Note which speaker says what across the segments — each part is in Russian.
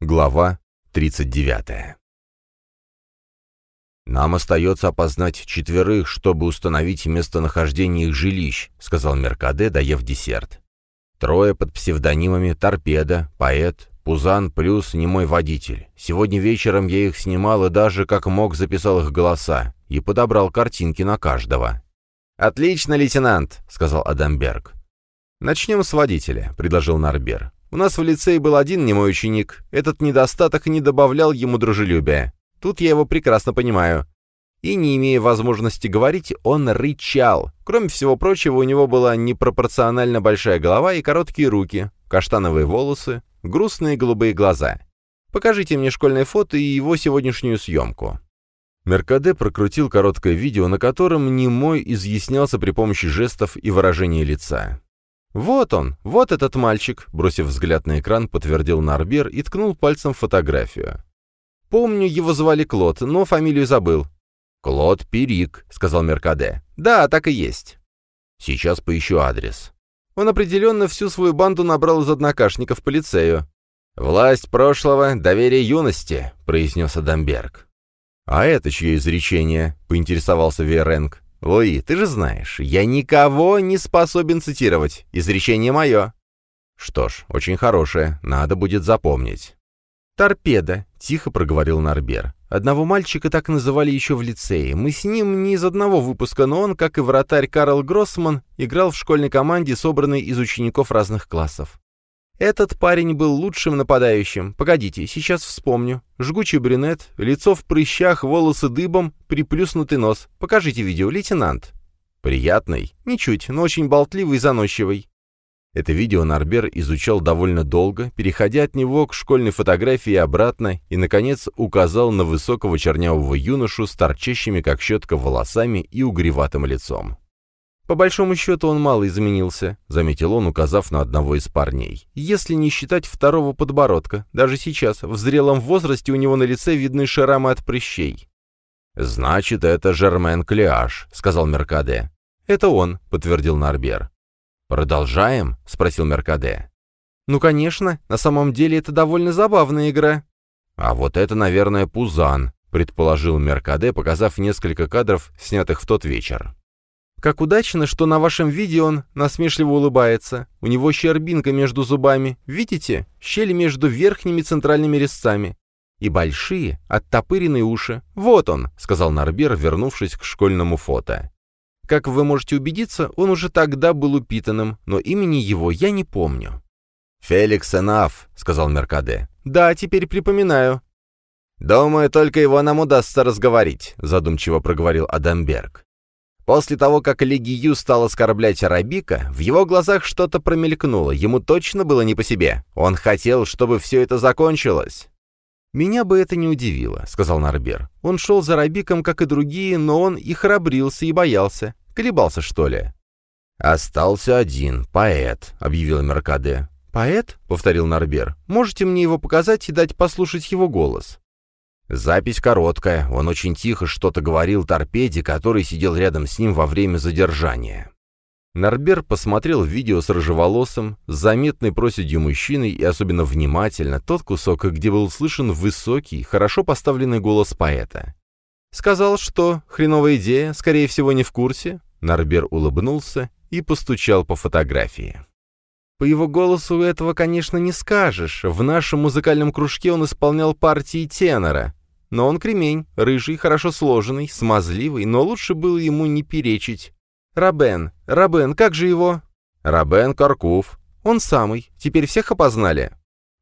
Speaker 1: Глава 39 «Нам остается опознать четверых, чтобы установить местонахождение их жилищ», — сказал Меркаде, доев десерт. «Трое под псевдонимами Торпеда, Поэт, Пузан плюс немой водитель. Сегодня вечером я их снимал и даже как мог записал их голоса и подобрал картинки на каждого». «Отлично, лейтенант», — сказал Адамберг. «Начнем с водителя», — предложил Нарбер. «У нас в лицее был один немой ученик. Этот недостаток не добавлял ему дружелюбия. Тут я его прекрасно понимаю. И не имея возможности говорить, он рычал. Кроме всего прочего, у него была непропорционально большая голова и короткие руки, каштановые волосы, грустные голубые глаза. Покажите мне школьное фото и его сегодняшнюю съемку. Меркаде прокрутил короткое видео, на котором немой изъяснялся при помощи жестов и выражения лица. «Вот он, вот этот мальчик», — бросив взгляд на экран, подтвердил Нарбер и ткнул пальцем в фотографию. Помню, его звали Клод, но фамилию забыл. «Клод Перик», — сказал Меркаде. «Да, так и есть». «Сейчас поищу адрес». Он определенно всю свою банду набрал из однокашников по лицею. «Власть прошлого, доверие юности», — произнес Адамберг. «А это чье изречение?» — поинтересовался Веренг. «Луи, ты же знаешь, я никого не способен цитировать. Изречение мое». «Что ж, очень хорошее, надо будет запомнить». «Торпеда», — тихо проговорил Нарбер. «Одного мальчика так называли еще в лицее. Мы с ним не из одного выпуска, но он, как и вратарь Карл Гроссман, играл в школьной команде, собранной из учеников разных классов. Этот парень был лучшим нападающим. Погодите, сейчас вспомню. Жгучий брюнет, лицо в прыщах, волосы дыбом, приплюснутый нос. Покажите видео, лейтенант». «Приятный?» «Ничуть, но очень болтливый и заносчивый. Это видео Нарбер изучал довольно долго, переходя от него к школьной фотографии и обратно, и, наконец, указал на высокого чернявого юношу с торчащими, как щетка, волосами и угреватым лицом. «По большому счету он мало изменился», — заметил он, указав на одного из парней. «Если не считать второго подбородка. Даже сейчас, в зрелом возрасте, у него на лице видны шрамы от прыщей». «Значит, это Жермен Клеаш», — сказал Меркаде. «Это он», — подтвердил Нарбер. «Продолжаем?» — спросил Меркаде. «Ну, конечно. На самом деле это довольно забавная игра». «А вот это, наверное, Пузан», — предположил Меркаде, показав несколько кадров, снятых в тот вечер. «Как удачно, что на вашем видео он насмешливо улыбается. У него щербинка между зубами. Видите? Щели между верхними центральными резцами. И большие, оттопыренные уши. Вот он», — сказал Нарбер, вернувшись к школьному фото. Как вы можете убедиться, он уже тогда был упитанным, но имени его я не помню». «Феликс Энаф», — сказал Меркаде. «Да, теперь припоминаю». «Думаю, только его нам удастся разговорить», — задумчиво проговорил Адамберг. После того, как Легию стал оскорблять Арабика, в его глазах что-то промелькнуло, ему точно было не по себе. Он хотел, чтобы все это закончилось. «Меня бы это не удивило», — сказал Нарбер. «Он шел за Рабиком, как и другие, но он и храбрился, и боялся. Колебался, что ли?» «Остался один, поэт», — объявил Меркаде. «Поэт?» — повторил Нарбер. «Можете мне его показать и дать послушать его голос?» Запись короткая, он очень тихо что-то говорил торпеде, который сидел рядом с ним во время задержания. Нарбер посмотрел видео с рыжеволосым, с заметной проседью мужчиной и особенно внимательно тот кусок, где был слышен высокий, хорошо поставленный голос поэта. «Сказал, что хреновая идея, скорее всего, не в курсе?» Нарбер улыбнулся и постучал по фотографии. По его голосу этого, конечно, не скажешь. В нашем музыкальном кружке он исполнял партии тенора. Но он кремень, рыжий, хорошо сложенный, смазливый, но лучше было ему не перечить. «Рабен! Рабен, как же его?» «Рабен Каркув. Он самый. Теперь всех опознали?»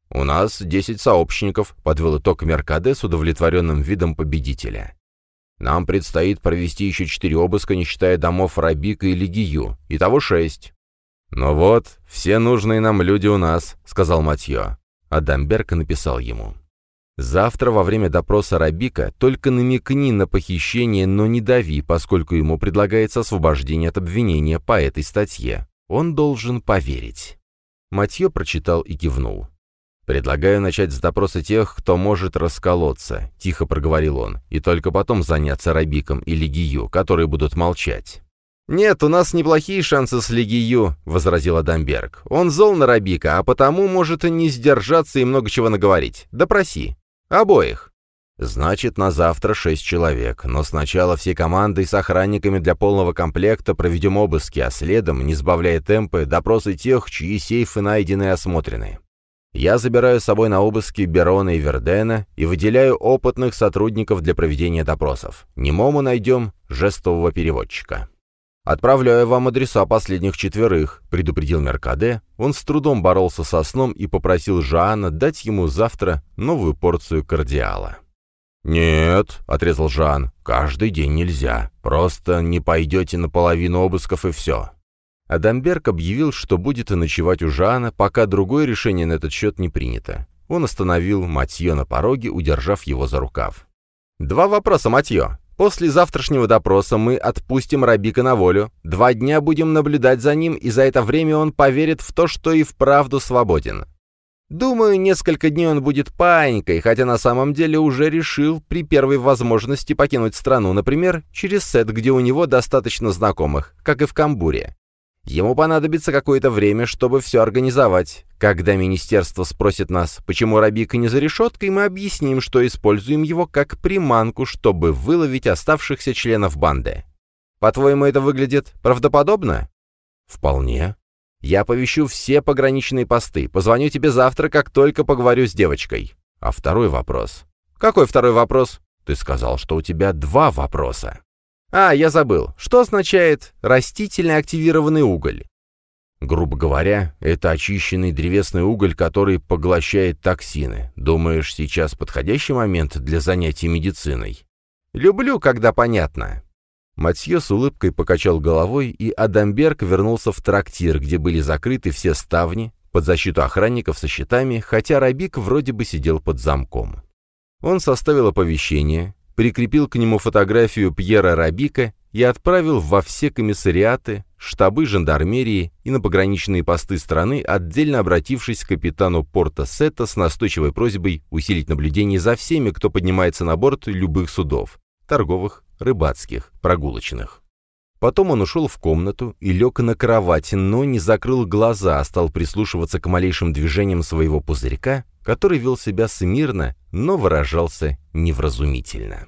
Speaker 1: «У нас десять сообщников», — подвел итог Меркаде с удовлетворенным видом победителя. «Нам предстоит провести еще четыре обыска, не считая домов Рабика и Легию. Итого шесть». «Ну вот, все нужные нам люди у нас», — сказал Матье. Адамберг написал ему. Завтра во время допроса Рабика только намекни на похищение, но не дави, поскольку ему предлагается освобождение от обвинения по этой статье. Он должен поверить. Матье прочитал и кивнул. «Предлагаю начать с допроса тех, кто может расколоться», — тихо проговорил он, «и только потом заняться Рабиком или Гию, которые будут молчать». «Нет, у нас неплохие шансы с Легию», — возразил Адамберг. «Он зол на Рабика, а потому может не сдержаться и много чего наговорить. Допроси. Обоих». «Значит, на завтра шесть человек, но сначала все команды с охранниками для полного комплекта проведем обыски, а следом, не сбавляя темпы, допросы тех, чьи сейфы найдены и осмотрены. Я забираю с собой на обыски Берона и Вердена и выделяю опытных сотрудников для проведения допросов. Немому найдем жестового переводчика». «Отправляю вам адреса последних четверых», — предупредил Меркаде. Он с трудом боролся со сном и попросил Жана дать ему завтра новую порцию кардиала. «Нет», — отрезал Жан, — «каждый день нельзя. Просто не пойдете на половину обысков и все». Адамберг объявил, что будет ночевать у Жана, пока другое решение на этот счет не принято. Он остановил Матье на пороге, удержав его за рукав. «Два вопроса, Матье. После завтрашнего допроса мы отпустим Рабика на волю. Два дня будем наблюдать за ним, и за это время он поверит в то, что и вправду свободен. Думаю, несколько дней он будет паникой, хотя на самом деле уже решил при первой возможности покинуть страну, например, через сет, где у него достаточно знакомых, как и в Камбуре. Ему понадобится какое-то время, чтобы все организовать. Когда министерство спросит нас, почему Рабика не за решеткой, мы объясним, что используем его как приманку, чтобы выловить оставшихся членов банды. По-твоему, это выглядит правдоподобно? Вполне. Я повещу все пограничные посты. Позвоню тебе завтра, как только поговорю с девочкой. А второй вопрос. Какой второй вопрос? Ты сказал, что у тебя два вопроса. А, я забыл. Что означает растительно активированный уголь? Грубо говоря, это очищенный древесный уголь, который поглощает токсины. Думаешь, сейчас подходящий момент для занятий медициной? Люблю, когда понятно. Матье с улыбкой покачал головой, и Адамберг вернулся в трактир, где были закрыты все ставни, под защиту охранников со щитами, хотя Рабик вроде бы сидел под замком. Он составил оповещение, прикрепил к нему фотографию Пьера Рабика и отправил во все комиссариаты, штабы жандармерии и на пограничные посты страны, отдельно обратившись к капитану порта Сета с настойчивой просьбой усилить наблюдение за всеми, кто поднимается на борт любых судов, торговых, рыбацких, прогулочных. Потом он ушел в комнату и лег на кровать, но не закрыл глаза, а стал прислушиваться к малейшим движениям своего пузырька, который вел себя смирно, но выражался невразумительно.